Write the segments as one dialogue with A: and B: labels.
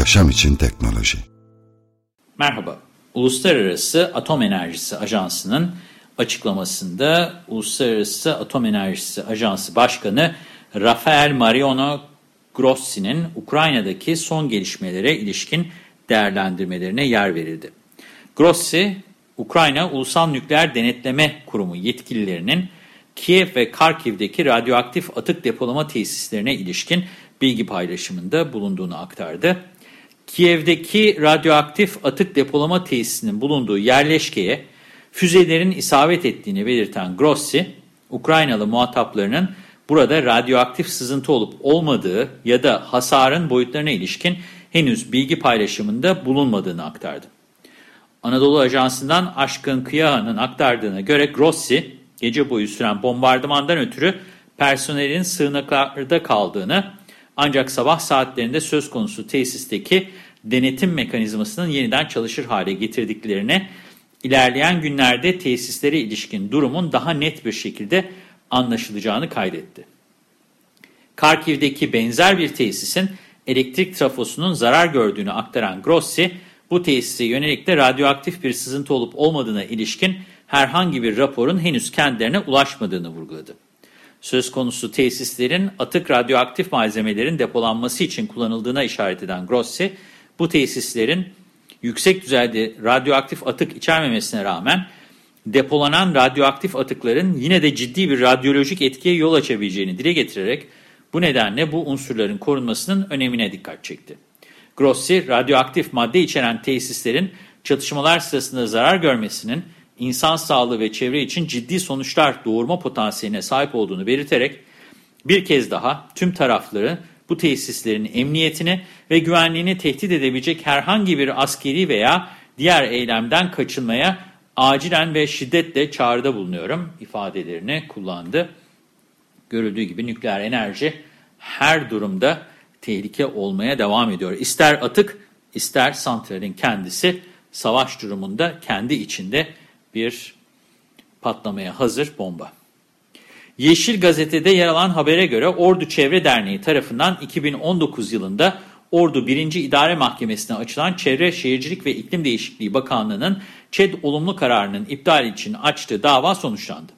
A: Yaşam için teknoloji.
B: Merhaba, Uluslararası Atom Enerjisi Ajansı'nın açıklamasında Uluslararası Atom Enerjisi Ajansı Başkanı Rafael Mariano Grossi'nin Ukrayna'daki son gelişmelere ilişkin değerlendirmelerine yer verildi. Grossi, Ukrayna Ulusal Nükleer Denetleme Kurumu yetkililerinin Kiev ve Karkiv'deki radyoaktif atık depolama tesislerine ilişkin bilgi paylaşımında bulunduğunu aktardı. Kiev'deki radyoaktif atık depolama tesisinin bulunduğu yerleşkeye füzelerin isabet ettiğini belirten Grossi, Ukraynalı muhataplarının burada radyoaktif sızıntı olup olmadığı ya da hasarın boyutlarına ilişkin henüz bilgi paylaşımında bulunmadığını aktardı. Anadolu Ajansı'ndan Aşkın Kıyaha'nın aktardığına göre Grossi, gece boyu süren bombardımandan ötürü personelin sığınaklarda kaldığını ancak sabah saatlerinde söz konusu tesisteki denetim mekanizmasının yeniden çalışır hale getirdiklerini, ilerleyen günlerde tesislere ilişkin durumun daha net bir şekilde anlaşılacağını kaydetti. Karkiv'deki benzer bir tesisin elektrik trafosunun zarar gördüğünü aktaran Grossi, bu tesise yönelik de radyoaktif bir sızıntı olup olmadığına ilişkin herhangi bir raporun henüz kendilerine ulaşmadığını vurguladı. Söz konusu tesislerin atık radyoaktif malzemelerin depolanması için kullanıldığına işaret eden Grossi, bu tesislerin yüksek düzeyde radyoaktif atık içermemesine rağmen depolanan radyoaktif atıkların yine de ciddi bir radyolojik etkiye yol açabileceğini dile getirerek bu nedenle bu unsurların korunmasının önemine dikkat çekti. Grossi, radyoaktif madde içeren tesislerin çatışmalar sırasında zarar görmesinin insan sağlığı ve çevre için ciddi sonuçlar doğurma potansiyeline sahip olduğunu belirterek bir kez daha tüm tarafları bu tesislerin emniyetini ve güvenliğini tehdit edebilecek herhangi bir askeri veya diğer eylemden kaçınmaya acilen ve şiddetle çağrıda bulunuyorum ifadelerini kullandı. Görüldüğü gibi nükleer enerji her durumda tehlike olmaya devam ediyor. İster atık ister santralin kendisi savaş durumunda kendi içinde bir patlamaya hazır bomba. Yeşil Gazete'de yer alan habere göre Ordu Çevre Derneği tarafından 2019 yılında Ordu 1. İdare Mahkemesi'ne açılan Çevre Şehircilik ve İklim Değişikliği Bakanlığı'nın ÇED olumlu kararının iptal için açtığı dava sonuçlandı.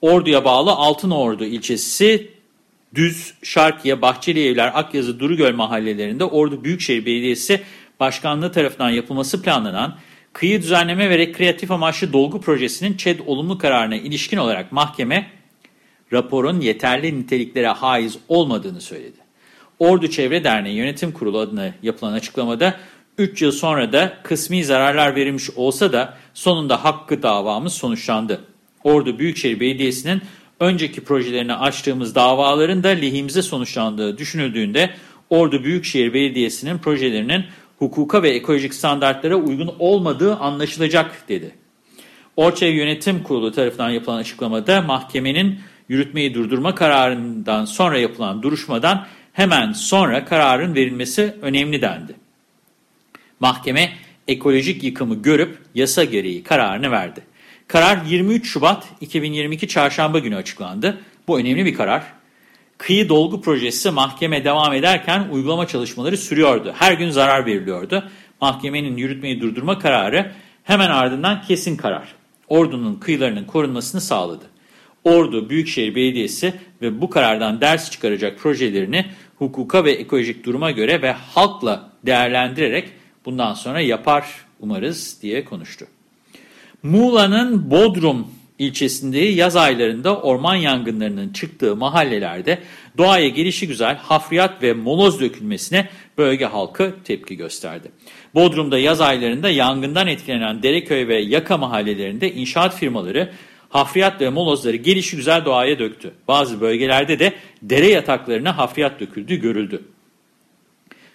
B: Ordu'ya bağlı Altınordu ilçesi Düz, Şarkiye, Bahçeli Evler, Akyazı, Durugöl mahallelerinde Ordu Büyükşehir Belediyesi Başkanlığı tarafından yapılması planlanan kıyı düzenleme ve rekreatif amaçlı dolgu projesinin ÇED olumlu kararına ilişkin olarak mahkeme raporun yeterli niteliklere haiz olmadığını söyledi. Ordu Çevre Derneği Yönetim Kurulu adına yapılan açıklamada 3 yıl sonra da kısmi zararlar verilmiş olsa da sonunda hakkı davamız sonuçlandı. Ordu Büyükşehir Belediyesi'nin önceki projelerine açtığımız davaların da lehimize sonuçlandığı düşünüldüğünde Ordu Büyükşehir Belediyesi'nin projelerinin hukuka ve ekolojik standartlara uygun olmadığı anlaşılacak dedi. Orçay Yönetim Kurulu tarafından yapılan açıklamada mahkemenin yürütmeyi durdurma kararından sonra yapılan duruşmadan hemen sonra kararın verilmesi önemli dendi. Mahkeme ekolojik yıkımı görüp yasa gereği kararını verdi. Karar 23 Şubat 2022 Çarşamba günü açıklandı. Bu önemli bir karar. Kıyı dolgu projesi mahkeme devam ederken uygulama çalışmaları sürüyordu. Her gün zarar veriliyordu. Mahkemenin yürütmeyi durdurma kararı hemen ardından kesin karar. Ordu'nun kıyılarının korunmasını sağladı. Ordu Büyükşehir Belediyesi ve bu karardan ders çıkaracak projelerini hukuka ve ekolojik duruma göre ve halkla değerlendirerek bundan sonra yapar umarız diye konuştu. Muğla'nın Bodrum ilçesinde yaz aylarında orman yangınlarının çıktığı mahallelerde doğaya gelişi güzel hafriyat ve moloz dökülmesine bölge halkı tepki gösterdi. Bodrum'da yaz aylarında yangından etkilenen Dereköy ve Yaka mahallelerinde inşaat firmaları hafriyat ve molozları gelişi güzel doğaya döktü. Bazı bölgelerde de dere yataklarına hafriyat döküldüğü görüldü.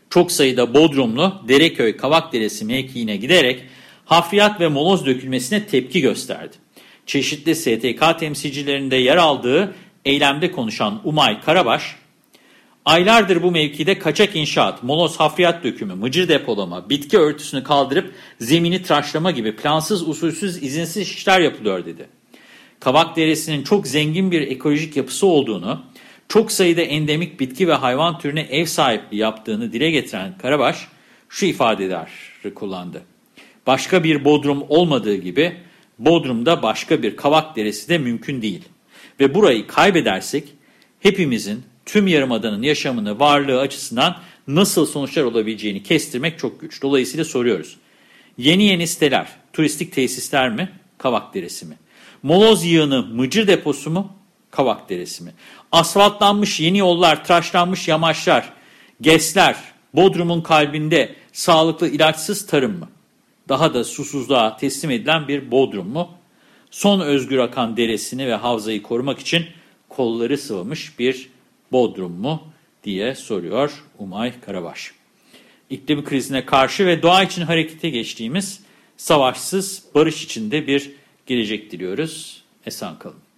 B: Çok sayıda Bodrumlu Dereköy Kavak Deresi mevkiine giderek hafriyat ve moloz dökülmesine tepki gösterdi. Çeşitli STK temsilcilerinde yer aldığı eylemde konuşan Umay Karabaş, aylardır bu mevkide kaçak inşaat, moloz hafriyat dökümü, mıcır depolama, bitki örtüsünü kaldırıp zemini tıraşlama gibi plansız, usulsüz, izinsiz işler yapılıyor dedi. Kavak Deresi'nin çok zengin bir ekolojik yapısı olduğunu, çok sayıda endemik bitki ve hayvan türüne ev sahipliği yaptığını dile getiren Karabaş şu ifadeleri kullandı. Başka bir Bodrum olmadığı gibi Bodrum'da başka bir Kavak Deresi de mümkün değil. Ve burayı kaybedersek hepimizin tüm yarımadanın yaşamını, varlığı açısından nasıl sonuçlar olabileceğini kestirmek çok güç. Dolayısıyla soruyoruz. Yeni yeni siteler, turistik tesisler mi, Kavak Deresi mi? Moloz yığını, mıcır deposu mu, Kavak Deresi mi? Asfaltlanmış yeni yollar, tıraşlanmış yamaçlar, GES'ler, Bodrum'un kalbinde sağlıklı ilaçsız tarım mı? Daha da susuzluğa teslim edilen bir Bodrum mu? Son özgür akan deresini ve havzayı korumak için kolları sıvamış bir Bodrum mu diye soruyor Umay Karabaş. İklim krizine karşı ve doğa için harekete geçtiğimiz savaşsız, barış içinde bir gelecek diliyoruz. Esen kalın.